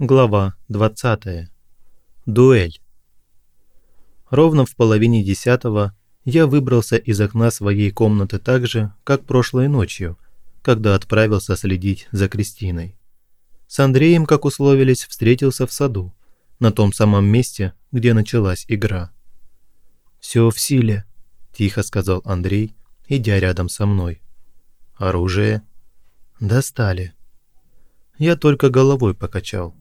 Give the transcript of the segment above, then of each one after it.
Глава 20. Дуэль. Ровно в половине десятого я выбрался из окна своей комнаты так же, как прошлой ночью, когда отправился следить за Кристиной. С Андреем, как условились, встретился в саду, на том самом месте, где началась игра. «Все в силе», – тихо сказал Андрей, идя рядом со мной. «Оружие?» «Достали». Я только головой покачал.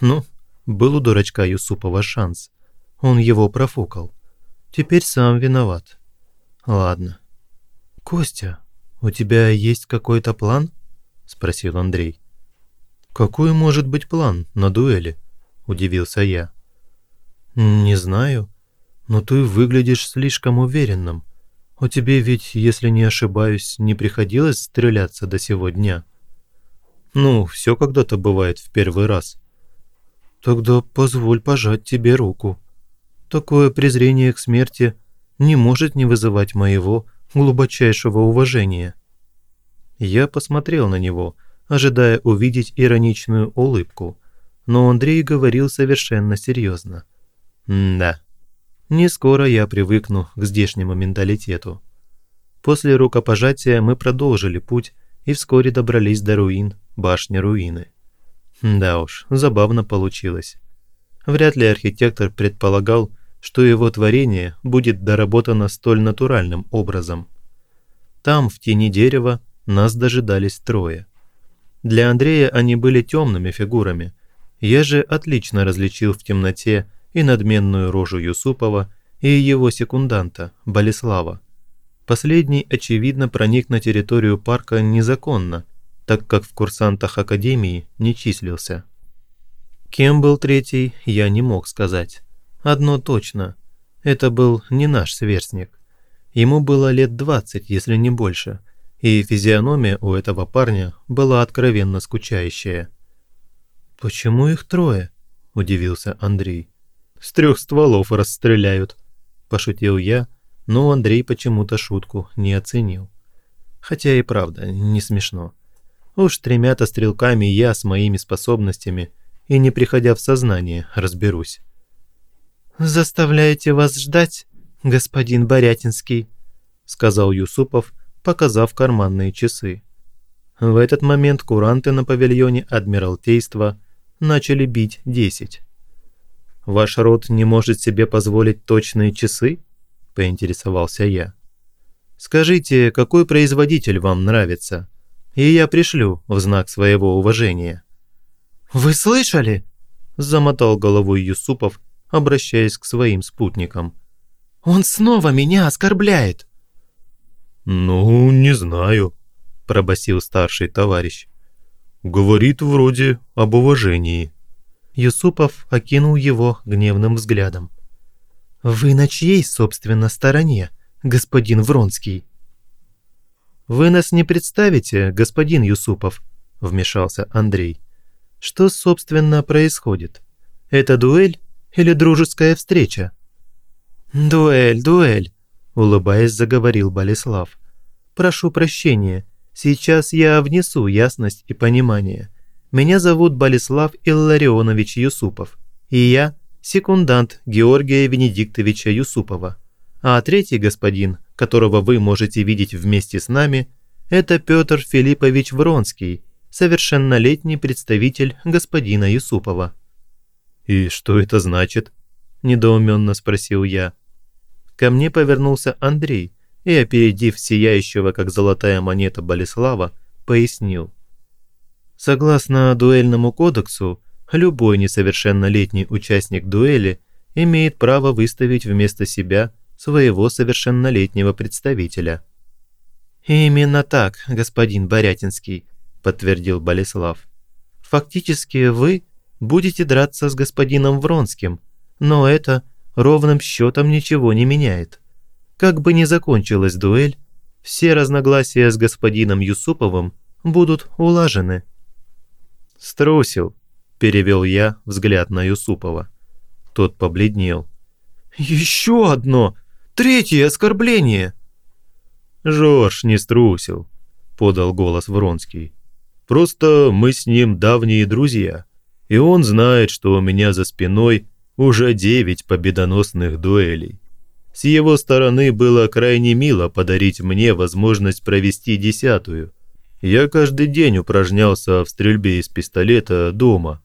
Ну, был у дурачка Юсупова шанс. Он его профукал. Теперь сам виноват. Ладно. «Костя, у тебя есть какой-то план?» – спросил Андрей. «Какой может быть план на дуэли?» – удивился я. «Не знаю, но ты выглядишь слишком уверенным. У тебя ведь, если не ошибаюсь, не приходилось стреляться до сего дня?» «Ну, все когда-то бывает в первый раз», Тогда позволь пожать тебе руку. Такое презрение к смерти не может не вызывать моего глубочайшего уважения. Я посмотрел на него, ожидая увидеть ироничную улыбку, но Андрей говорил совершенно серьезно. «Да, не скоро я привыкну к здешнему менталитету». После рукопожатия мы продолжили путь и вскоре добрались до руин башни руины. Да уж, забавно получилось. Вряд ли архитектор предполагал, что его творение будет доработано столь натуральным образом. Там, в тени дерева, нас дожидались трое. Для Андрея они были темными фигурами. Я же отлично различил в темноте и надменную рожу Юсупова, и его секунданта, Болеслава. Последний, очевидно, проник на территорию парка незаконно – так как в курсантах Академии не числился. Кем был третий, я не мог сказать. Одно точно. Это был не наш сверстник. Ему было лет 20, если не больше, и физиономия у этого парня была откровенно скучающая. «Почему их трое?» – удивился Андрей. «С трех стволов расстреляют», – пошутил я, но Андрей почему-то шутку не оценил. Хотя и правда, не смешно. Уж тремя-то стрелками я с моими способностями и не приходя в сознание разберусь. «Заставляете вас ждать, господин Борятинский», сказал Юсупов, показав карманные часы. В этот момент куранты на павильоне Адмиралтейства начали бить десять. «Ваш род не может себе позволить точные часы?» – поинтересовался я. «Скажите, какой производитель вам нравится?» И я пришлю в знак своего уважения». «Вы слышали?» – замотал головой Юсупов, обращаясь к своим спутникам. «Он снова меня оскорбляет!» «Ну, не знаю», – пробасил старший товарищ. «Говорит вроде об уважении». Юсупов окинул его гневным взглядом. «Вы на чьей, собственно, стороне, господин Вронский?» «Вы нас не представите, господин Юсупов», – вмешался Андрей. «Что, собственно, происходит? Это дуэль или дружеская встреча?» «Дуэль, дуэль», – улыбаясь, заговорил Болеслав. «Прошу прощения, сейчас я внесу ясность и понимание. Меня зовут Болеслав Илларионович Юсупов, и я – секундант Георгия Венедиктовича Юсупова. А третий господин которого вы можете видеть вместе с нами, это Петр Филиппович Вронский, совершеннолетний представитель господина Юсупова». «И что это значит?» – недоуменно спросил я. Ко мне повернулся Андрей и, опередив сияющего, как золотая монета Болеслава, пояснил. Согласно дуэльному кодексу, любой несовершеннолетний участник дуэли имеет право выставить вместо себя своего совершеннолетнего представителя. «Именно так, господин Борятинский», – подтвердил Болеслав. «Фактически вы будете драться с господином Вронским, но это ровным счетом ничего не меняет. Как бы ни закончилась дуэль, все разногласия с господином Юсуповым будут улажены». «Струсил», – перевел я взгляд на Юсупова. Тот побледнел. «Еще одно!» Третье оскорбление!» «Жорж не струсил», — подал голос Вронский. «Просто мы с ним давние друзья, И он знает, что у меня за спиной уже девять победоносных дуэлей. С его стороны было крайне мило подарить мне возможность провести десятую. Я каждый день упражнялся в стрельбе из пистолета дома.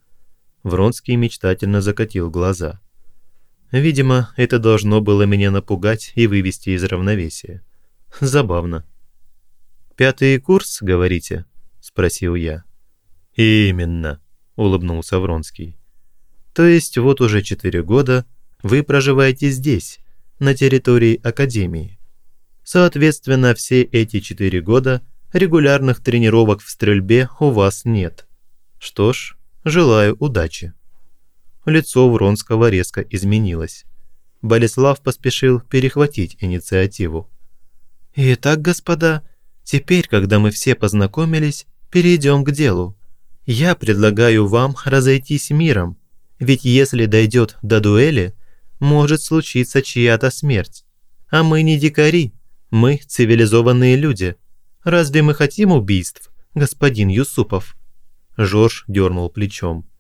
Вронский мечтательно закатил глаза. Видимо, это должно было меня напугать и вывести из равновесия. Забавно. «Пятый курс, говорите?» – спросил я. «Именно», – улыбнулся Вронский. «То есть вот уже четыре года вы проживаете здесь, на территории Академии. Соответственно, все эти четыре года регулярных тренировок в стрельбе у вас нет. Что ж, желаю удачи». Лицо Вронского резко изменилось. Болеслав поспешил перехватить инициативу. «Итак, господа, теперь, когда мы все познакомились, перейдем к делу. Я предлагаю вам разойтись миром, ведь если дойдет до дуэли, может случиться чья-то смерть. А мы не дикари, мы цивилизованные люди. Разве мы хотим убийств, господин Юсупов?» Жорж дернул плечом.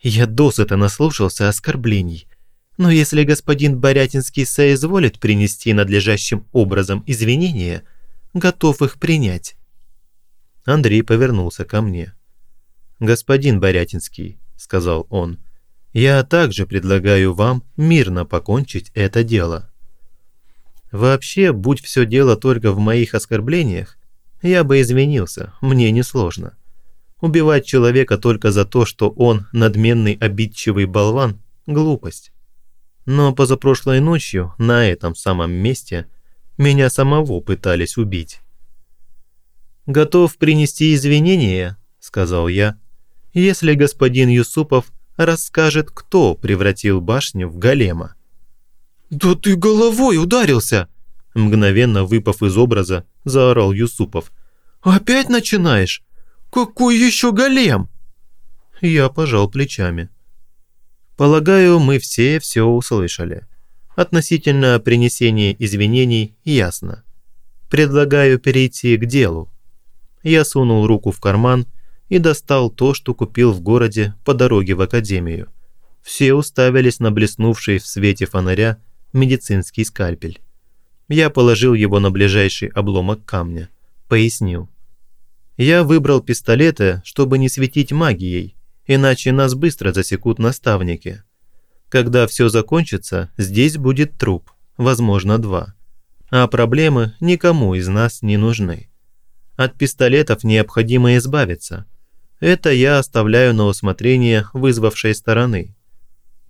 «Я досыта наслушался оскорблений. Но если господин Борятинский соизволит принести надлежащим образом извинения, готов их принять». Андрей повернулся ко мне. «Господин Борятинский», – сказал он, – я также предлагаю вам мирно покончить это дело. Вообще, будь все дело только в моих оскорблениях, я бы извинился, мне несложно. Убивать человека только за то, что он надменный обидчивый болван – глупость. Но позапрошлой ночью на этом самом месте меня самого пытались убить. «Готов принести извинения», – сказал я, – «если господин Юсупов расскажет, кто превратил башню в голема. «Да ты головой ударился!» Мгновенно выпав из образа, заорал Юсупов. «Опять начинаешь? Какой еще голем?» Я пожал плечами. Полагаю, мы все все услышали. Относительно принесения извинений ясно. Предлагаю перейти к делу. Я сунул руку в карман и достал то, что купил в городе по дороге в академию. Все уставились на блеснувший в свете фонаря медицинский скальпель. Я положил его на ближайший обломок камня. Пояснил. Я выбрал пистолеты, чтобы не светить магией, иначе нас быстро засекут наставники. Когда все закончится, здесь будет труп, возможно, два. А проблемы никому из нас не нужны. От пистолетов необходимо избавиться – это я оставляю на усмотрение вызвавшей стороны.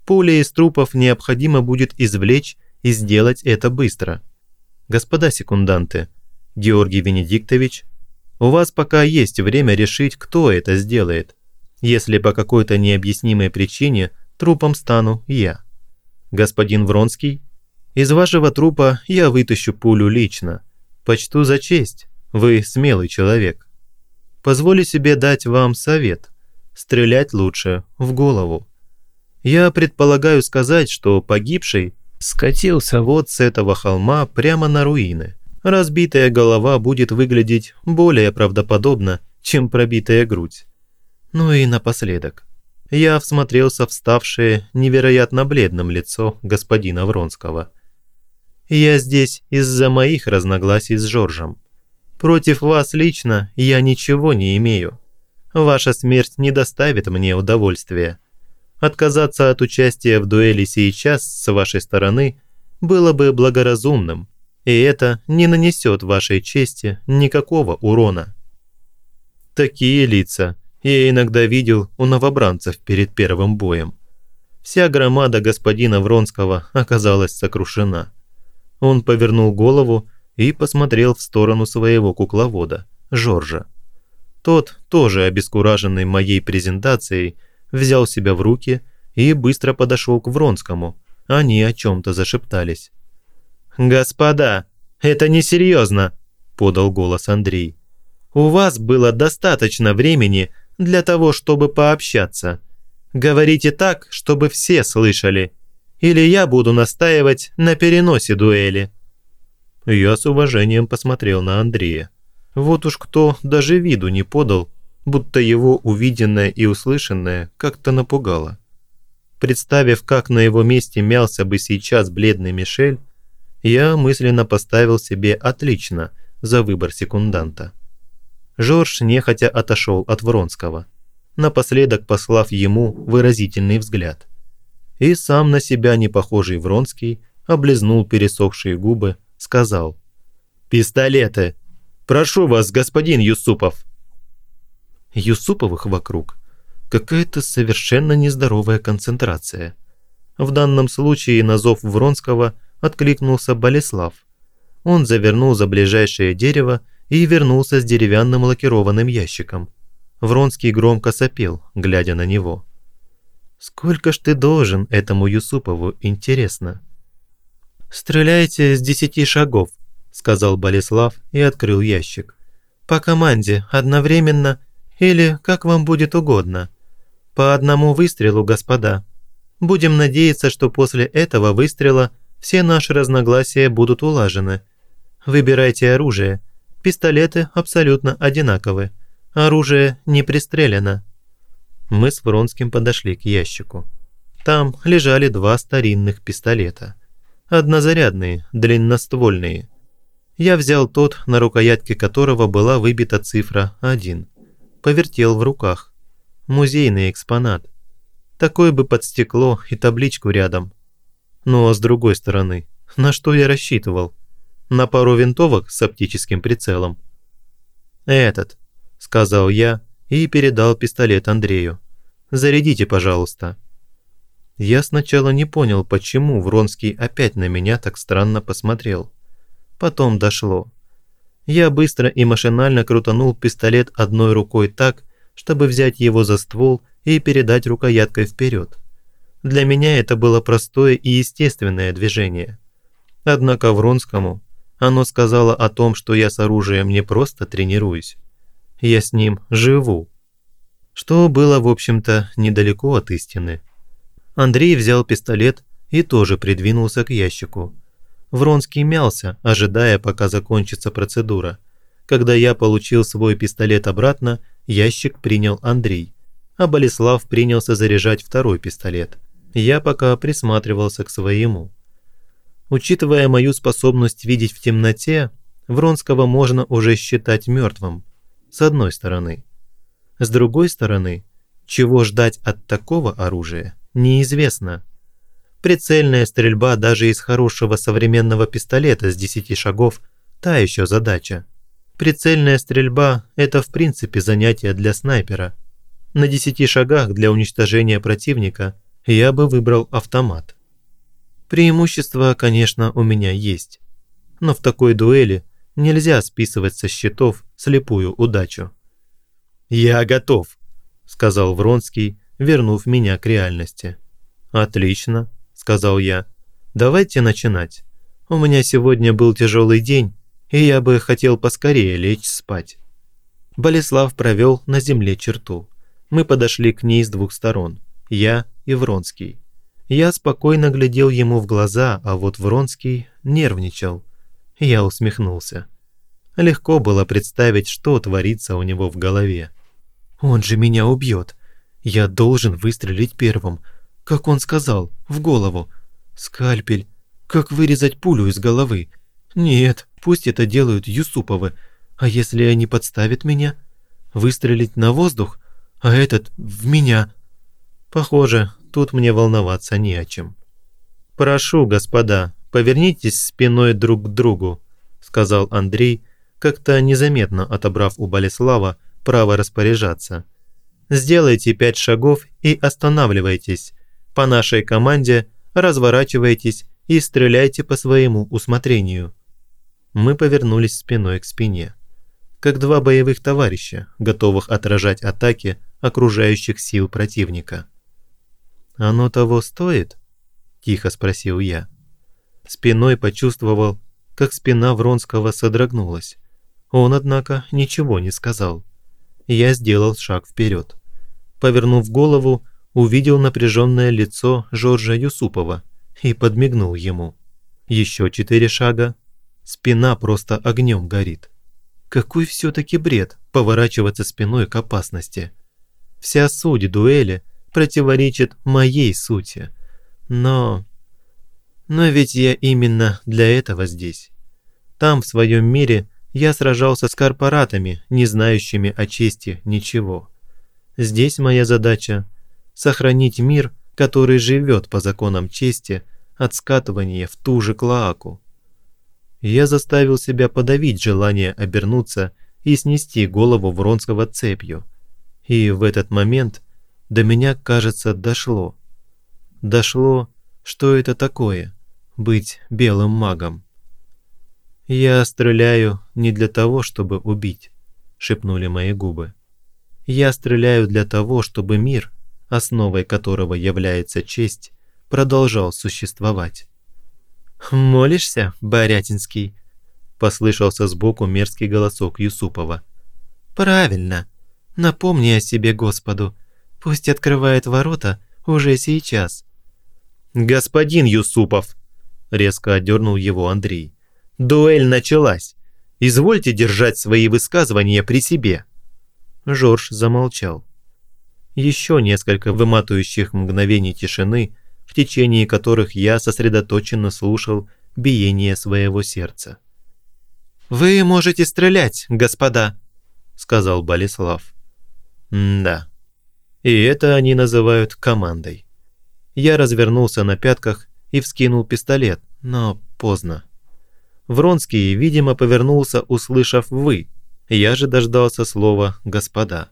Пули из трупов необходимо будет извлечь и сделать это быстро. Господа секунданты, Георгий Венедиктович, у вас пока есть время решить, кто это сделает, если по какой-то необъяснимой причине трупом стану я. Господин Вронский, из вашего трупа я вытащу пулю лично. Почту за честь, вы смелый человек. Позволю себе дать вам совет. Стрелять лучше в голову. Я предполагаю сказать, что погибший скатился вот с этого холма прямо на руины. Разбитая голова будет выглядеть более правдоподобно, чем пробитая грудь. Ну и напоследок. Я всмотрелся в ставшее невероятно бледным лицо господина Вронского. Я здесь из-за моих разногласий с Жоржем. Против вас лично я ничего не имею. Ваша смерть не доставит мне удовольствия. Отказаться от участия в дуэли сейчас с вашей стороны было бы благоразумным, и это не нанесет вашей чести никакого урона. Такие лица я иногда видел у новобранцев перед первым боем. Вся громада господина Вронского оказалась сокрушена. Он повернул голову и посмотрел в сторону своего кукловода, Жоржа. Тот, тоже обескураженный моей презентацией, взял себя в руки и быстро подошел к Вронскому. Они о чем-то зашептались. «Господа, это несерьезно!» – подал голос Андрей. «У вас было достаточно времени для того, чтобы пообщаться. Говорите так, чтобы все слышали. Или я буду настаивать на переносе дуэли». Я с уважением посмотрел на Андрея. Вот уж кто даже виду не подал, будто его увиденное и услышанное как-то напугало. Представив, как на его месте мялся бы сейчас бледный Мишель, я мысленно поставил себе «отлично» за выбор секунданта. Жорж нехотя отошел от Вронского, напоследок послав ему выразительный взгляд. И сам на себя не похожий Вронский облизнул пересохшие губы, сказал «Пистолеты! Прошу вас, господин Юсупов!» Юсуповых вокруг какая-то совершенно нездоровая концентрация. В данном случае на зов Вронского откликнулся Болеслав. Он завернул за ближайшее дерево и вернулся с деревянным лакированным ящиком. Вронский громко сопел, глядя на него. «Сколько ж ты должен этому Юсупову, интересно?» «Стреляйте с десяти шагов», – сказал Болеслав и открыл ящик. «По команде, одновременно или как вам будет угодно. По одному выстрелу, господа. Будем надеяться, что после этого выстрела все наши разногласия будут улажены. Выбирайте оружие. Пистолеты абсолютно одинаковы. Оружие не пристрелено». Мы с Вронским подошли к ящику. Там лежали два старинных пистолета. Однозарядные, длинноствольные. Я взял тот, на рукоятке которого была выбита цифра 1 повертел в руках. Музейный экспонат. Такой бы под стекло и табличку рядом. Ну а с другой стороны, на что я рассчитывал? На пару винтовок с оптическим прицелом. «Этот», – сказал я и передал пистолет Андрею. «Зарядите, пожалуйста». Я сначала не понял, почему Вронский опять на меня так странно посмотрел. Потом дошло. Я быстро и машинально крутанул пистолет одной рукой так, чтобы взять его за ствол и передать рукояткой вперед. Для меня это было простое и естественное движение. Однако Вронскому оно сказало о том, что я с оружием не просто тренируюсь. Я с ним живу. Что было, в общем-то, недалеко от истины. Андрей взял пистолет и тоже придвинулся к ящику. Вронский мялся, ожидая, пока закончится процедура. Когда я получил свой пистолет обратно, ящик принял Андрей, а Болеслав принялся заряжать второй пистолет. Я пока присматривался к своему. Учитывая мою способность видеть в темноте, Вронского можно уже считать мертвым, с одной стороны. С другой стороны, чего ждать от такого оружия, неизвестно. Прицельная стрельба даже из хорошего современного пистолета с 10 шагов – та еще задача. Прицельная стрельба – это в принципе занятие для снайпера. На 10 шагах для уничтожения противника я бы выбрал автомат. Преимущество, конечно, у меня есть. Но в такой дуэли нельзя списывать со счетов слепую удачу. «Я готов», – сказал Вронский, вернув меня к реальности. «Отлично», сказал я. «Давайте начинать. У меня сегодня был тяжелый день, и я бы хотел поскорее лечь спать». Болеслав провел на земле черту. Мы подошли к ней с двух сторон, я и Вронский. Я спокойно глядел ему в глаза, а вот Вронский нервничал. Я усмехнулся. Легко было представить, что творится у него в голове. «Он же меня убьет. Я должен выстрелить первым, как он сказал, в голову. Скальпель. Как вырезать пулю из головы? Нет, пусть это делают Юсуповы. А если они подставят меня? Выстрелить на воздух? А этот в меня? Похоже, тут мне волноваться не о чем. «Прошу, господа, повернитесь спиной друг к другу», сказал Андрей, как-то незаметно отобрав у Болеслава право распоряжаться. «Сделайте пять шагов и останавливайтесь. По нашей команде разворачивайтесь и стреляйте по своему усмотрению. Мы повернулись спиной к спине, как два боевых товарища, готовых отражать атаки окружающих сил противника. «Оно того стоит?» – тихо спросил я. Спиной почувствовал, как спина Вронского содрогнулась. Он, однако, ничего не сказал. Я сделал шаг вперед. Повернув голову, увидел напряженное лицо Жоржа Юсупова и подмигнул ему. Еще четыре шага. Спина просто огнем горит. Какой все-таки бред поворачиваться спиной к опасности. Вся суть дуэли противоречит моей сути. Но... Но ведь я именно для этого здесь. Там, в своем мире, я сражался с корпоратами, не знающими о чести ничего. Здесь моя задача – сохранить мир, который живет по законам чести от скатывания в ту же клоаку. Я заставил себя подавить желание обернуться и снести голову Вронского цепью. И в этот момент до меня, кажется, дошло. Дошло, что это такое – быть белым магом. «Я стреляю не для того, чтобы убить», – шепнули мои губы. «Я стреляю для того, чтобы мир, основой которого является честь, продолжал существовать». «Молишься, Борятинский?» – послышался сбоку мерзкий голосок Юсупова. «Правильно. Напомни о себе Господу. Пусть открывает ворота уже сейчас». «Господин Юсупов!» – резко отдернул его Андрей. «Дуэль началась. Извольте держать свои высказывания при себе». Жорж замолчал. Еще несколько выматывающих мгновений тишины – в течение которых я сосредоточенно слушал биение своего сердца. «Вы можете стрелять, господа», – сказал Болеслав. «Да. И это они называют командой». Я развернулся на пятках и вскинул пистолет, но поздно. Вронский, видимо, повернулся, услышав «вы». Я же дождался слова «господа».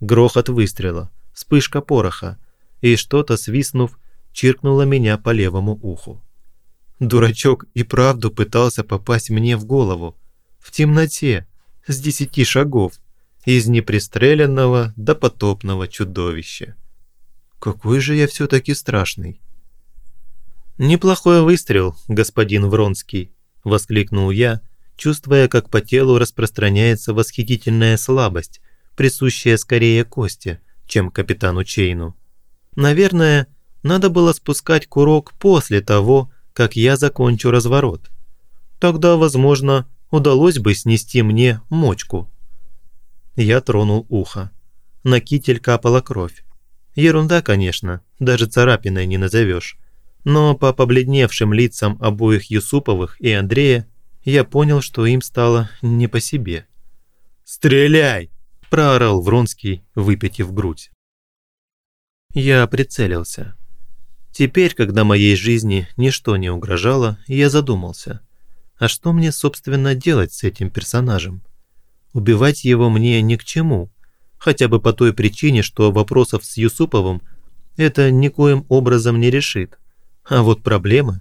Грохот выстрела, вспышка пороха, и что-то, свистнув, чиркнула меня по левому уху. Дурачок и правду пытался попасть мне в голову. В темноте, с десяти шагов, из непристреленного до потопного чудовища. Какой же я все-таки страшный. «Неплохой выстрел, господин Вронский», – воскликнул я, чувствуя, как по телу распространяется восхитительная слабость, присущая скорее Косте, чем капитану Чейну. Наверное, надо было спускать курок после того, как я закончу разворот. Тогда, возможно, удалось бы снести мне мочку. Я тронул ухо. На китель капала кровь. Ерунда, конечно, даже царапиной не назовешь. Но по побледневшим лицам обоих Юсуповых и Андрея я понял, что им стало не по себе. «Стреляй!» – проорал Вронский, выпятив грудь. Я прицелился. Теперь, когда моей жизни ничто не угрожало, я задумался, а что мне, собственно, делать с этим персонажем? Убивать его мне ни к чему, хотя бы по той причине, что вопросов с Юсуповым это никоим образом не решит. А вот проблемы?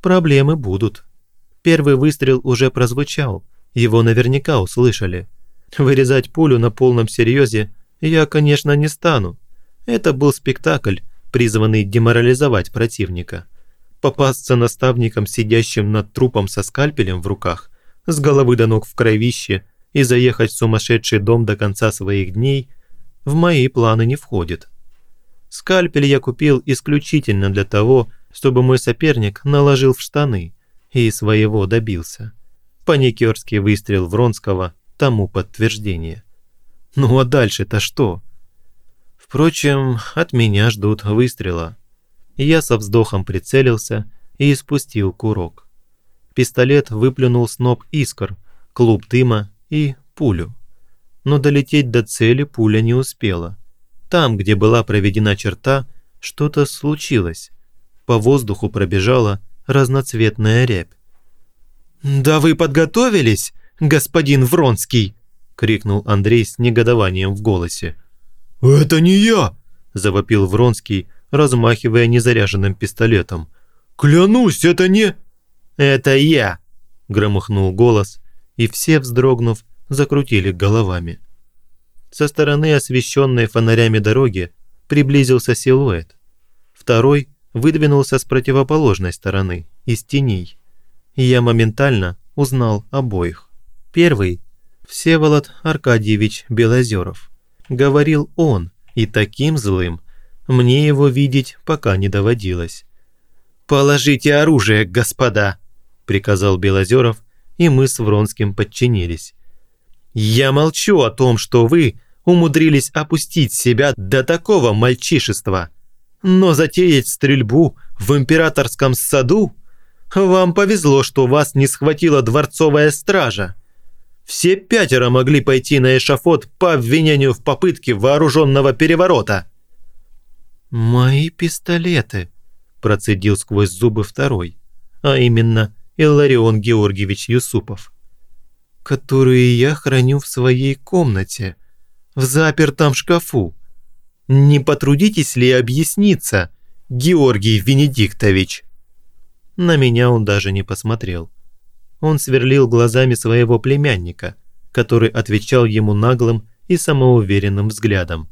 Проблемы будут. Первый выстрел уже прозвучал, его наверняка услышали. Вырезать пулю на полном серьезе я, конечно, не стану. Это был спектакль, призванный деморализовать противника. Попасться наставником, сидящим над трупом со скальпелем в руках, с головы до ног в кровище и заехать в сумасшедший дом до конца своих дней в мои планы не входит. Скальпель я купил исключительно для того, чтобы мой соперник наложил в штаны и своего добился. Паникерский выстрел Вронского тому подтверждение. Ну а дальше-то что? Впрочем, от меня ждут выстрела. Я со вздохом прицелился и испустил курок. Пистолет выплюнул сноп искр, клуб дыма и пулю. Но долететь до цели пуля не успела. Там, где была проведена черта, что-то случилось. По воздуху пробежала разноцветная рябь. «Да вы подготовились, господин Вронский!» – крикнул Андрей с негодованием в голосе. «Это не я!» – завопил Вронский, размахивая незаряженным пистолетом. «Клянусь, это не...» «Это я!» – громыхнул голос, и все, вздрогнув, закрутили головами. Со стороны освещенной фонарями дороги приблизился силуэт. Второй выдвинулся с противоположной стороны, из теней. И я моментально узнал обоих. Первый – Всеволод Аркадьевич Белозеров – говорил он, и таким злым. Мне его видеть пока не доводилось. «Положите оружие, господа!» – приказал Белозеров, и мы с Вронским подчинились. Я молчу о том, что вы умудрились опустить себя до такого мальчишества. Но затеять стрельбу в императорском саду? Вам повезло, что вас не схватила дворцовая стража. Все пятеро могли пойти на эшафот по обвинению в попытке вооруженного переворота. «Мои пистолеты», – процедил сквозь зубы второй, а именно Илларион Георгиевич Юсупов, «которые я храню в своей комнате, в запертом шкафу. Не потрудитесь ли объясниться, Георгий Венедиктович?» На меня он даже не посмотрел. Он сверлил глазами своего племянника, который отвечал ему наглым и самоуверенным взглядом.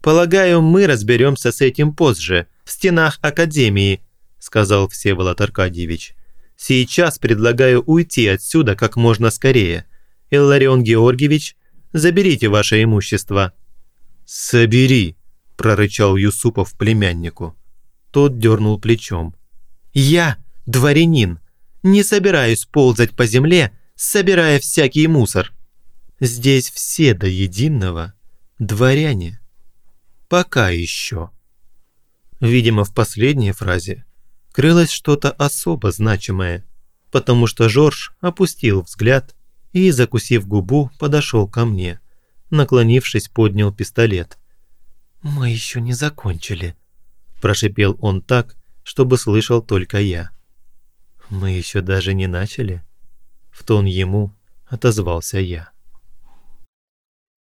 «Полагаю, мы разберемся с этим позже, в стенах Академии», сказал Всеволод Аркадьевич. «Сейчас предлагаю уйти отсюда как можно скорее. Илларион Георгиевич, заберите ваше имущество». «Собери», – прорычал Юсупов племяннику. Тот дернул плечом. «Я дворянин, не собираюсь ползать по земле, собирая всякий мусор. Здесь все до единого дворяне. Пока еще». Видимо, в последней фразе крылось что-то особо значимое, потому что Жорж опустил взгляд и, закусив губу, подошел ко мне. Наклонившись, поднял пистолет. «Мы еще не закончили», – прошипел он так, чтобы слышал только я. «Мы еще даже не начали?» В тон ему отозвался я.